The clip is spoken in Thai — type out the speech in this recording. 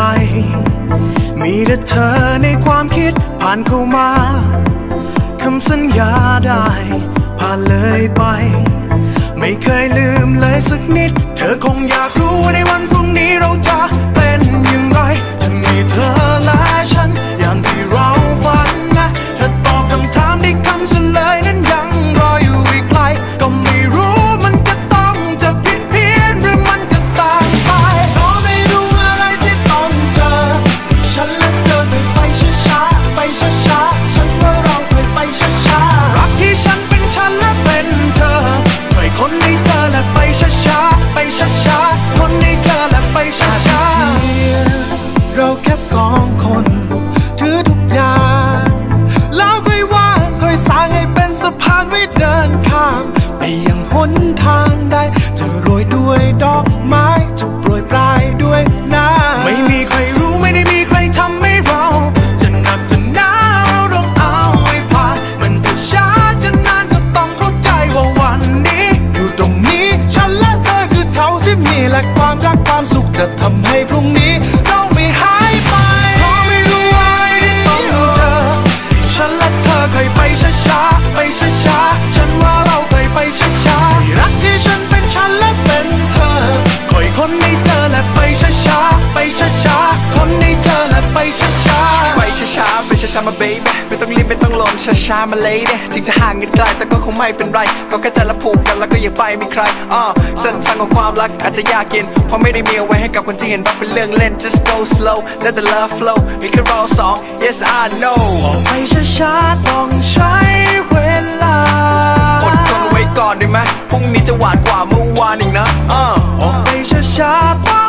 ล มีแต่เธอในความคิดผ่านเข้ามา คำสัญญาได้ ผ่านเลยไป ไม่เคยลืมเลยสักนิด เธอคงอยากรู้ในวัน นทางใด จะโรยด้วยดอกไม้ จะโปรยปลายด้วยน้ำไม่มีใครรู้ไม่ได้มีใครทำให้เรา จะหนักจะหนาเราต้องเอาให้ผ่านมันจะช้าจะนานก็ต้องเข้าใจว่าวันนี้ อยู่ตรงนี้ฉันและเธอคือเท่าที่มีและความรักความสุขจะทำให้พรุ่ง ๆไปช้าๆมา baby ไม่ต้องรีบไม่ต้องลงช้าๆมา lady ถึงจะห่างกันไกลแต่ก็คงไม่เป็นไร ก็แค่ใจละผูกกันแล้วก็อย่าไปมีใครอ่าเส้นทางของความรักอาจจะยากเย็นเพราะไม่ได้มีเอาไว้ให้กับคนที่เห็นรักเป็นเรื่องเล่น just go slow let the love flow มีแค่เราสอง yes I know ไปช้าๆต้องใช้เวลาอดทนไว้ก่อนได้ไหมพรุ่งนี้จะหวานกว่าเมื่อวานอีกนะอ่าออกไปช้าๆต้องใช้